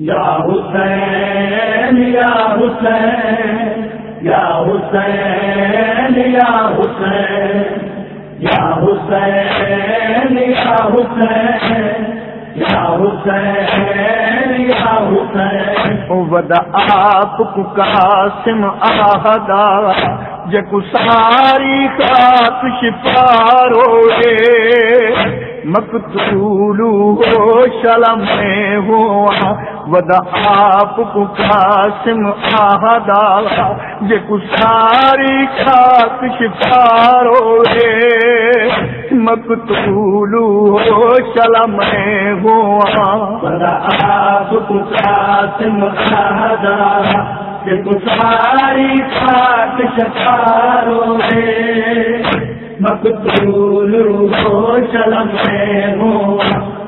یا حسین یا حسین یا حسین یا حسین یا حسین یا حسین ود آپ کو قاسم آہدا، جکو ساری خاک شپارو گے مقتول ہو، شلم میں ہوں ودا آپ کو قاسم آہدا یہ ساری خاک شفارو رے مقتول ہو شلم میں ہوا ودا آپ کو قاسم آہدا یہ ساری خاک شفارو رے مقبول ہو شلم میں ہوں۔ بدا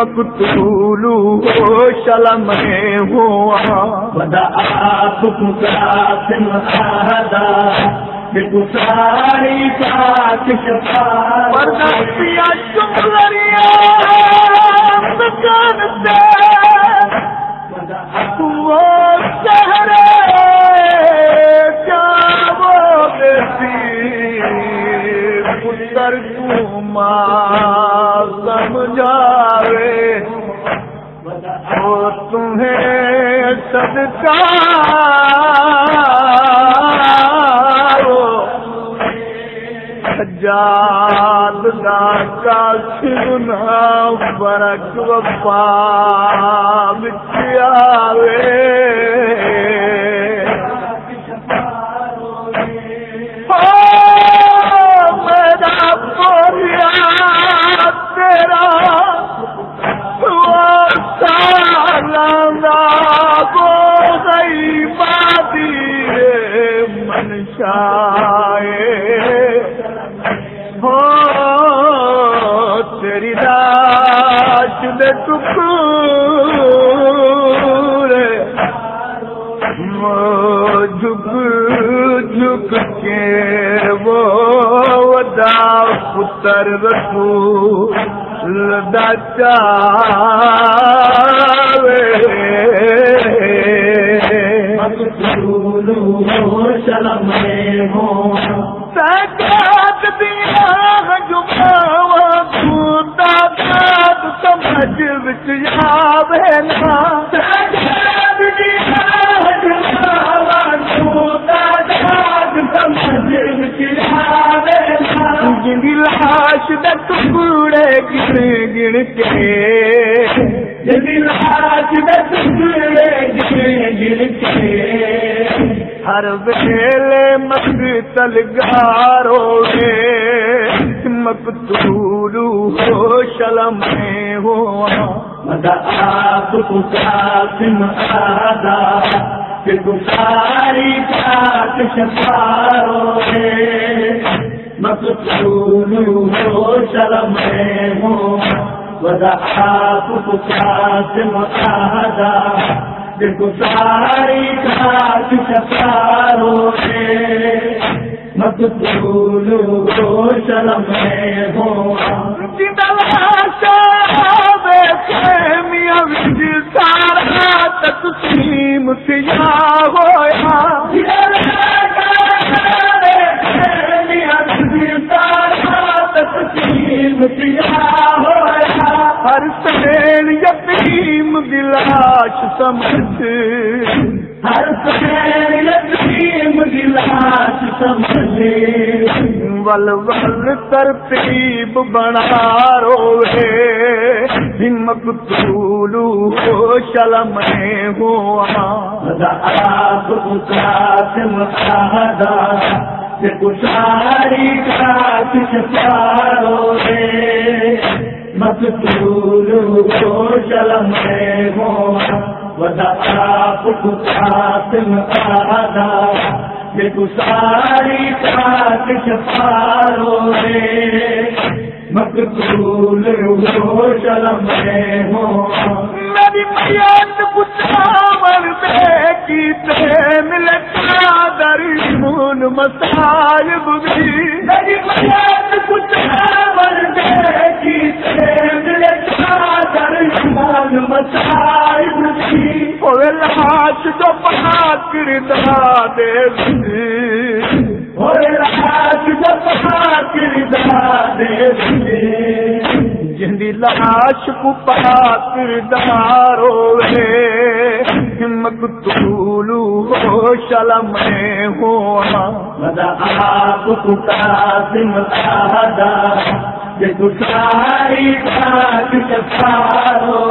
مقتول شلم ہوا۔ بدا تم کا سم آدا ساری ساتھ پردیا چمریا سجاد دا کافر برک وفا بچ آوے۔ چائے ہو ہاں، تیری لاش دے ٹکور ہاں، جھک جھک کے وہ ودا پتر رسول لدا چاوے شرم سمجھ وچ یاد ہے لاش دا ٹکڑے گن گن کے۔ جن لاش دا ٹکڑے گن گن کے۔ ہر ویلے مگ تلگارو گے مقتول ہو شلم میں ہوا۔ مدا آپ کو قاسم کہ مقتول ہو شرم ہو وضحاف فساد مقاہدہ۔ بگزاری کاک شفارو ہے مقتول ہو شرم ہو تقسیم سیاہ ہویا ہر سیل یتیم دلاش سمجھ ہر سیل یتیم دلاش سمجھ ول ول ترتیب بنا روے ہمک طولو ہو شلم میں ہوا۔ آپ قاسم آدا کشاری رے تقتلوا جل میں ودعا قاسم آدھا یہ گساری کاک شفارو رے مقتول ہو میری پیات کی تین لٹا در بنا کردہ دے بھی اور رات جب کردار دے دے جندی لاش کو پڑا کردارو ہے مقتولو ہو شلم مدا آپ کو قاسم یہ تو ساری بات ہو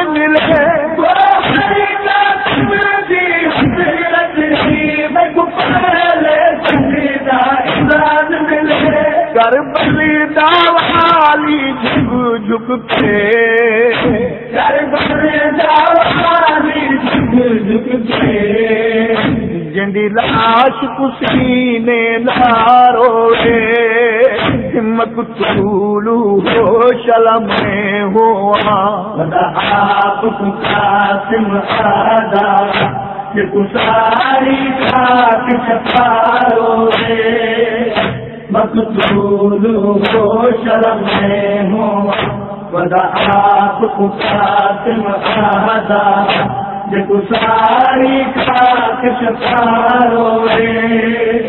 داوالی جھک جھک کے جندی لاش کسی نے لارو رے مقتولو ہو شلم میں ہوا۔ آپ خاک چھپارو رے مقتول ہو شرم میں ہو ودا آپ قاسم آدھا یہ کساری خاک چھپارو رے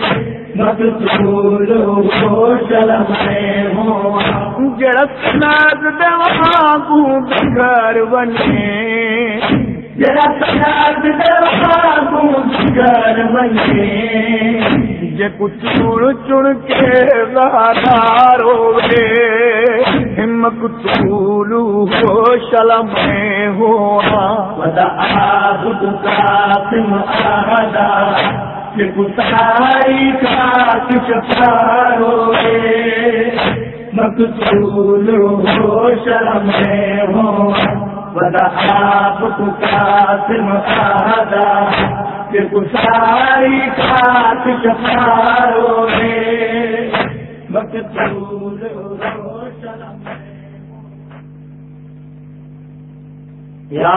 جڑا دوا کو گھر بنے گھر بنے جے کچھ چڑ چڑ کے گارو رے مقتولو ہو، شلم میں ہوا ودا آپ یہ ہو شرم میں ہو ودا آپ قاسم آدھا ساری کساری خاک چھپارو رے ہو یا